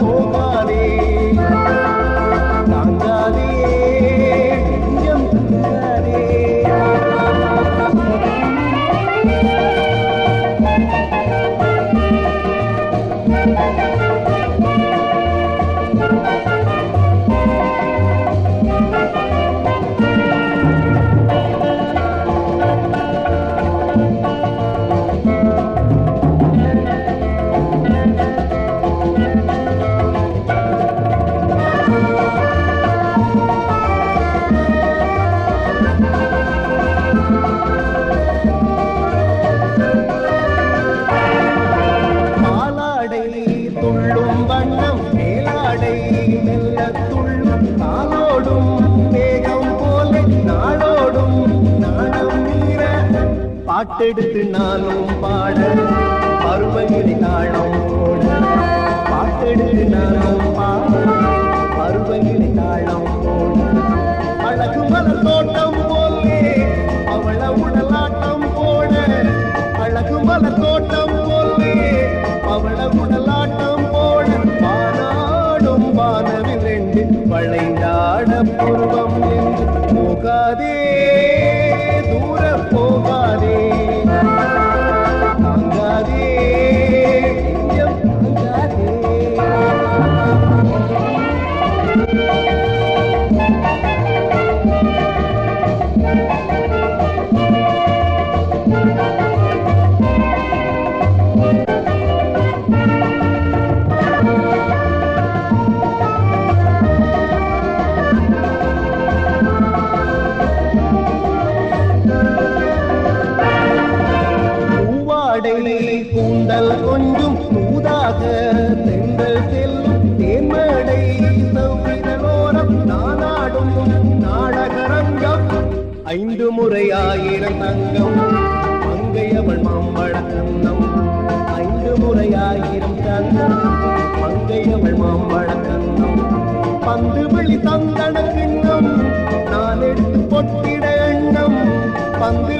போகாதே தாங்காதே நெஞ்சம் தாங்காதே பாட்டெடுத்து நானும் பாட பருவகிரி தாழம் போட. பாட்டெடுத்து நானும் பாட பருவகிரி தாழம் போட. அழகு மலர் தோட்டம் போலே அவள உடலாட்டம் போட. அழகு மலர் தோட்டம் போலே அவள உடலாட்டம் போட. வானாடும் வானவில் ரெண்டு வளைந்தாட பூர்வம் என்று போகாதே தூர போகாதே. கூந்தல் கொஞ்சம் ஐந்து முறை ஆயிரம் தங்கம் மங்கையவள் மாம்பழ கண்ணம் ஐந்து முறை ஆயிரம் தங்கம் மங்கையவள் மாம்பழ கண்ணம் பந்து வழி தந்தன கிண்ணம் நான் எடுத்து பொட்டிட எண்ணம். பந்து